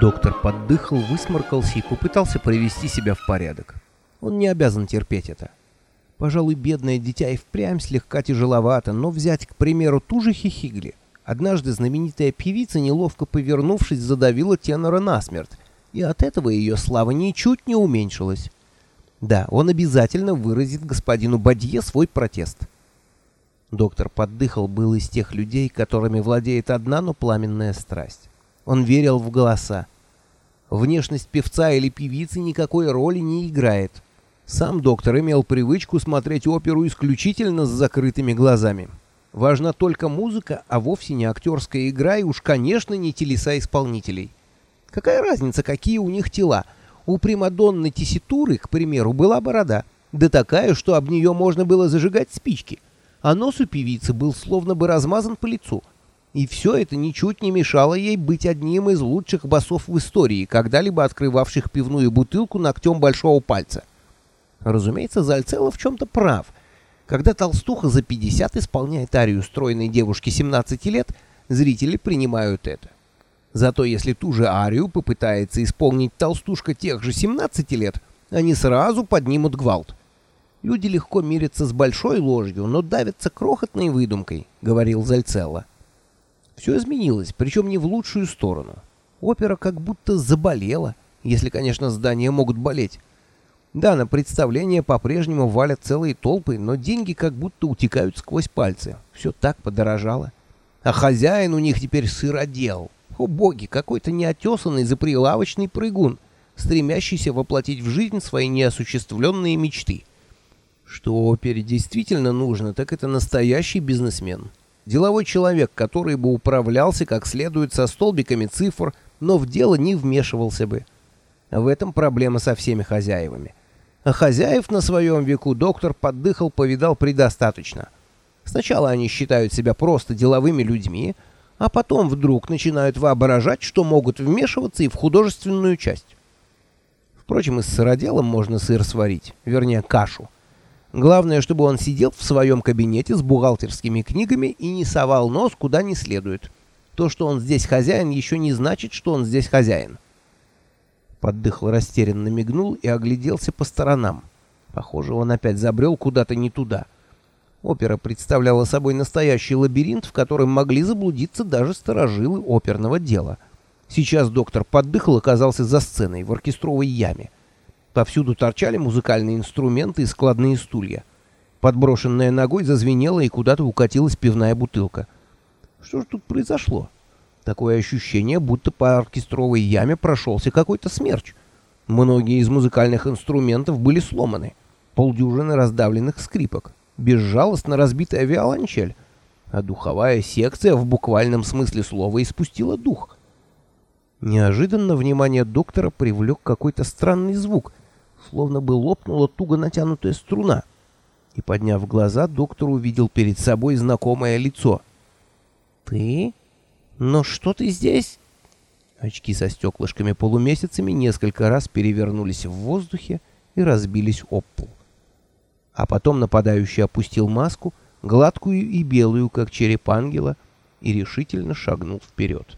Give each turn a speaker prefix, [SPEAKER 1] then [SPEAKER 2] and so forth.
[SPEAKER 1] Доктор поддыхал, высморкался и попытался привести себя в порядок. Он не обязан терпеть это. Пожалуй, бедное дитя и впрямь слегка тяжеловато, но взять, к примеру, ту же Хихигли. Однажды знаменитая певица, неловко повернувшись, задавила тенора насмерть, и от этого ее слава ничуть не уменьшилась. Да, он обязательно выразит господину Бадье свой протест. Доктор поддыхал был из тех людей, которыми владеет одна, но пламенная страсть. Он верил в голоса. Внешность певца или певицы никакой роли не играет. Сам доктор имел привычку смотреть оперу исключительно с закрытыми глазами. Важна только музыка, а вовсе не актерская игра и уж, конечно, не телеса исполнителей. Какая разница, какие у них тела? У Примадонны Тесситуры, к примеру, была борода, да такая, что об нее можно было зажигать спички, а нос у певицы был словно бы размазан по лицу. И все это ничуть не мешало ей быть одним из лучших басов в истории, когда-либо открывавших пивную бутылку ногтем большого пальца. Разумеется, Зальцело в чем-то прав. Когда толстуха за 50 исполняет арию стройной девушки 17 лет, зрители принимают это. Зато если ту же арию попытается исполнить толстушка тех же 17 лет, они сразу поднимут гвалт. Люди легко мирятся с большой ложью, но давятся крохотной выдумкой, говорил Зальцелло. Все изменилось, причем не в лучшую сторону. Опера как будто заболела, если, конечно, здания могут болеть. Да, на представление по-прежнему валят целые толпы, но деньги как будто утекают сквозь пальцы. Все так подорожало. А хозяин у них теперь сыродел. О боги, какой-то неотесанный заприлавочный прыгун, стремящийся воплотить в жизнь свои неосуществленные мечты. Что опере действительно нужно, так это настоящий бизнесмен. Деловой человек, который бы управлялся как следует со столбиками цифр, но в дело не вмешивался бы. В этом проблема со всеми хозяевами. А хозяев на своем веку доктор поддыхал, повидал предостаточно. Сначала они считают себя просто деловыми людьми, а потом вдруг начинают воображать, что могут вмешиваться и в художественную часть. Впрочем, и с сыроделом можно сыр сварить, вернее, кашу. Главное, чтобы он сидел в своем кабинете с бухгалтерскими книгами и не совал нос куда не следует. То, что он здесь хозяин, еще не значит, что он здесь хозяин. Поддыхал растерянно мигнул и огляделся по сторонам. Похоже, он опять забрел куда-то не туда. — Опера представляла собой настоящий лабиринт, в котором могли заблудиться даже сторожилы оперного дела. Сейчас доктор поддыхал оказался за сценой в оркестровой яме. Повсюду торчали музыкальные инструменты и складные стулья. Подброшенная ногой зазвенела и куда-то укатилась пивная бутылка. Что же тут произошло? Такое ощущение, будто по оркестровой яме прошелся какой-то смерч. Многие из музыкальных инструментов были сломаны. Полдюжины раздавленных скрипок безжалостно разбитая виолончель, а духовая секция в буквальном смысле слова испустила дух. Неожиданно внимание доктора привлек какой-то странный звук, словно бы лопнула туго натянутая струна. И, подняв глаза, доктор увидел перед собой знакомое лицо. «Ты? Но что ты здесь?» Очки со стеклышками полумесяцами несколько раз перевернулись в воздухе и разбились об пол. А потом нападающий опустил маску, гладкую и белую, как череп ангела, и решительно шагнул вперед.